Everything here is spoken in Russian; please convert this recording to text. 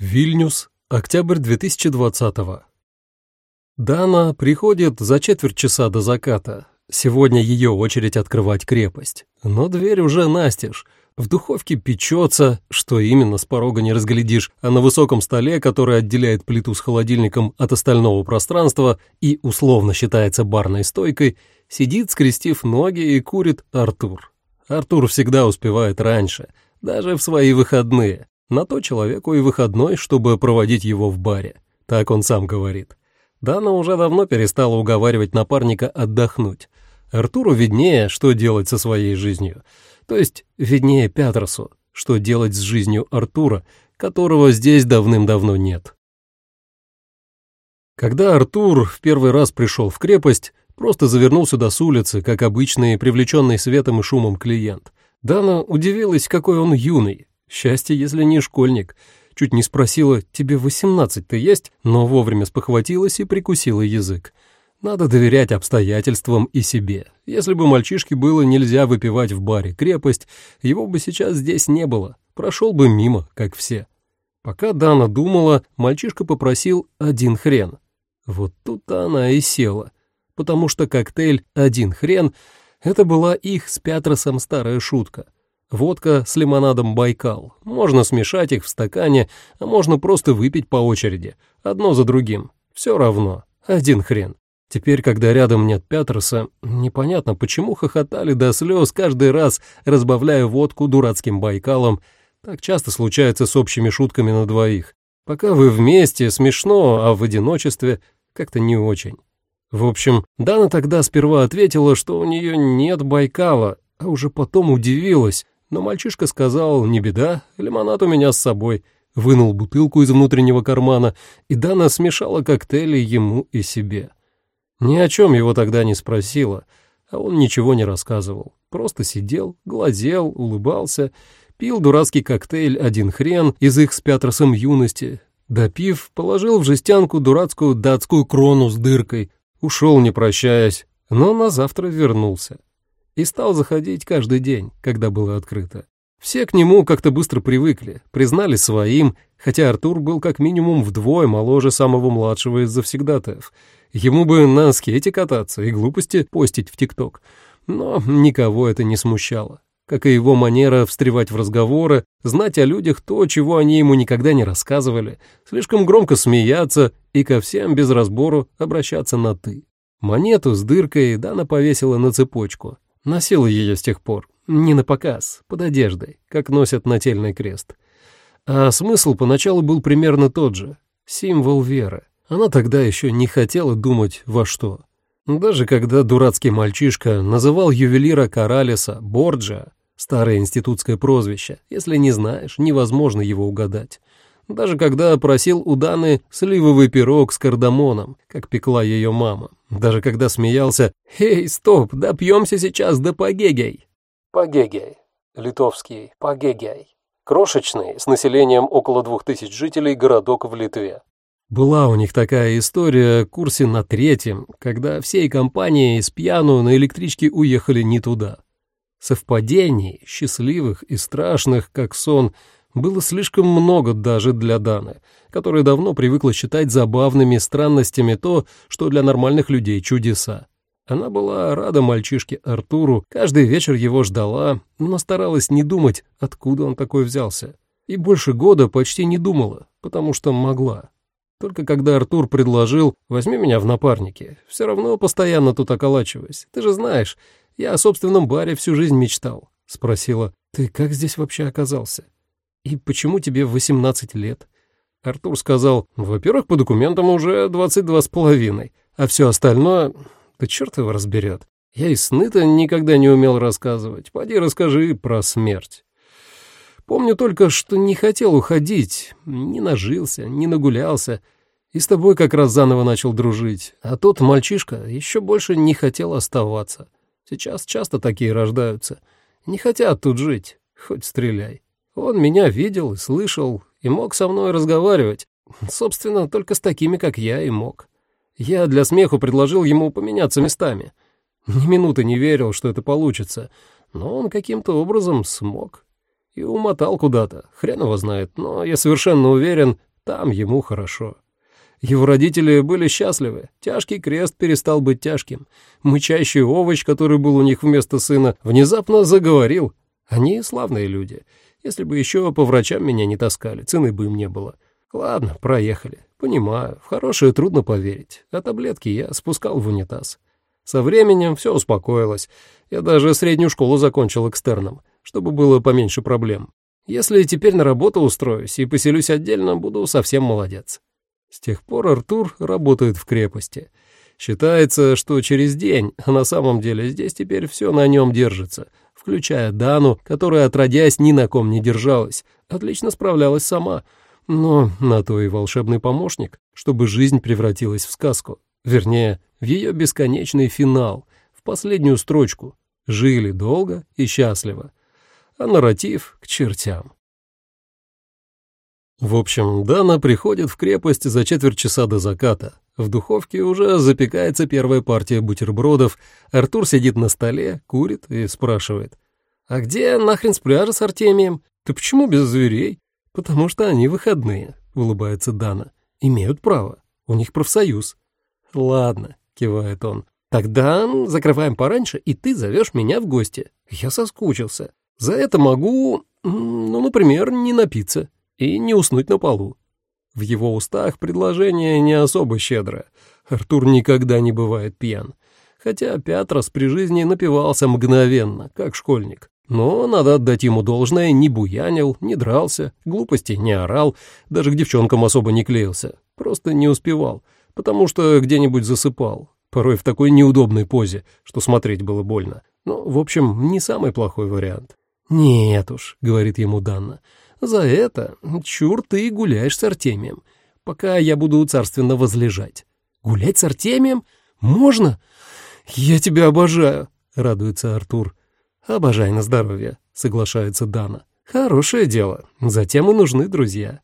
Вильнюс, октябрь 2020 Дана приходит за четверть часа до заката. Сегодня ее очередь открывать крепость. Но дверь уже настежь. В духовке печется, что именно с порога не разглядишь, а на высоком столе, который отделяет плиту с холодильником от остального пространства и условно считается барной стойкой, сидит, скрестив ноги и курит Артур. Артур всегда успевает раньше, даже в свои выходные. На то человеку и выходной, чтобы проводить его в баре. Так он сам говорит. Дана уже давно перестала уговаривать напарника отдохнуть. Артуру виднее, что делать со своей жизнью. То есть виднее Пятерсу, что делать с жизнью Артура, которого здесь давным-давно нет. Когда Артур в первый раз пришел в крепость, просто завернул сюда с улицы, как обычный, привлеченный светом и шумом клиент. Дана удивилась, какой он юный, Счастье, если не школьник. Чуть не спросила, тебе восемнадцать-то есть, но вовремя спохватилась и прикусила язык. Надо доверять обстоятельствам и себе. Если бы мальчишке было нельзя выпивать в баре крепость, его бы сейчас здесь не было. Прошел бы мимо, как все. Пока Дана думала, мальчишка попросил один хрен. Вот тут она и села, потому что коктейль «один хрен» — это была их с Пятросом старая шутка — Водка с лимонадом «Байкал». Можно смешать их в стакане, а можно просто выпить по очереди, одно за другим. Все равно, один хрен. Теперь, когда рядом нет Петерса, непонятно, почему хохотали до слез каждый раз, разбавляя водку дурацким «Байкалом». Так часто случается с общими шутками на двоих. Пока вы вместе, смешно, а в одиночестве как-то не очень. В общем, Дана тогда сперва ответила, что у нее нет Байкала, а уже потом удивилась, но мальчишка сказал, не беда, лимонад у меня с собой. Вынул бутылку из внутреннего кармана, и Дана смешала коктейли ему и себе. Ни о чем его тогда не спросила, а он ничего не рассказывал. Просто сидел, глазел, улыбался, пил дурацкий коктейль «Один хрен» из их с Пятросом юности. Допив, положил в жестянку дурацкую датскую крону с дыркой, ушел, не прощаясь, но на завтра вернулся и стал заходить каждый день, когда было открыто. Все к нему как-то быстро привыкли, признали своим, хотя Артур был как минимум вдвое моложе самого младшего из завсегдатаев. Ему бы на скейте кататься и глупости постить в ТикТок. Но никого это не смущало. Как и его манера встревать в разговоры, знать о людях то, чего они ему никогда не рассказывали, слишком громко смеяться и ко всем без разбору обращаться на «ты». Монету с дыркой Дана повесила на цепочку, Носил ее с тех пор, не на показ, под одеждой, как носят нательный крест. А смысл поначалу был примерно тот же — символ веры. Она тогда еще не хотела думать во что. Даже когда дурацкий мальчишка называл ювелира Каралеса Борджа, старое институтское прозвище, если не знаешь, невозможно его угадать. Даже когда просил у Даны сливовый пирог с кардамоном, как пекла ее мама. Даже когда смеялся «Эй, стоп, допьемся сейчас до пагегей». Пагегей. Литовский пагегей. Крошечный, с населением около двух тысяч жителей, городок в Литве. Была у них такая история курсе на третьем, когда всей компанией с пьяну на электричке уехали не туда. Совпадений, счастливых и страшных, как сон, было слишком много даже для Даны, которая давно привыкла считать забавными странностями то, что для нормальных людей чудеса. Она была рада мальчишке Артуру, каждый вечер его ждала, но старалась не думать, откуда он такой взялся. И больше года почти не думала, потому что могла. Только когда Артур предложил «возьми меня в напарники», все равно постоянно тут околачиваюсь. Ты же знаешь, я о собственном баре всю жизнь мечтал. Спросила, ты как здесь вообще оказался? «И почему тебе 18 лет?» Артур сказал, «Во-первых, по документам уже 22 с половиной, а все остальное... Да черт его разберет. Я и сны-то никогда не умел рассказывать. Пойди расскажи про смерть». Помню только, что не хотел уходить, не нажился, не нагулялся, и с тобой как раз заново начал дружить. А тот мальчишка еще больше не хотел оставаться. Сейчас часто такие рождаются. Не хотят тут жить, хоть стреляй. Он меня видел и слышал, и мог со мной разговаривать. Собственно, только с такими, как я, и мог. Я для смеху предложил ему поменяться местами. Ни минуты не верил, что это получится, но он каким-то образом смог. И умотал куда-то, хрен его знает, но я совершенно уверен, там ему хорошо. Его родители были счастливы. Тяжкий крест перестал быть тяжким. Мычащий овощ, который был у них вместо сына, внезапно заговорил. Они славные люди. Если бы еще по врачам меня не таскали, цены бы им не было. Ладно, проехали. Понимаю, в хорошее трудно поверить. А таблетки я спускал в унитаз. Со временем все успокоилось. Я даже среднюю школу закончил экстерном, чтобы было поменьше проблем. Если теперь на работу устроюсь и поселюсь отдельно, буду совсем молодец. С тех пор Артур работает в крепости. Считается, что через день, а на самом деле здесь теперь все на нем держится, включая Дану, которая, отродясь, ни на ком не держалась, отлично справлялась сама. Но на то и волшебный помощник, чтобы жизнь превратилась в сказку. Вернее, в ее бесконечный финал, в последнюю строчку. Жили долго и счастливо. А нарратив к чертям. В общем, Дана приходит в крепость за четверть часа до заката. В духовке уже запекается первая партия бутербродов. Артур сидит на столе, курит и спрашивает. «А где нахрен с пляжа с Артемием? Ты почему без зверей?» «Потому что они выходные», — улыбается Дана. «Имеют право. У них профсоюз». «Ладно», — кивает он. «Тогда закрываем пораньше, и ты зовешь меня в гости. Я соскучился. За это могу, ну, например, не напиться» и не уснуть на полу. В его устах предложение не особо щедрое. Артур никогда не бывает пьян. Хотя Пятрос при жизни напивался мгновенно, как школьник. Но надо отдать ему должное, не буянил, не дрался, глупости не орал, даже к девчонкам особо не клеился. Просто не успевал, потому что где-нибудь засыпал. Порой в такой неудобной позе, что смотреть было больно. Но, в общем, не самый плохой вариант. «Нет уж», — говорит ему Данна, — за это, чур, ты гуляешь с Артемием, пока я буду царственно возлежать. Гулять с Артемием? Можно? Я тебя обожаю, радуется Артур. Обожай на здоровье, соглашается Дана. Хорошее дело, затем и нужны друзья.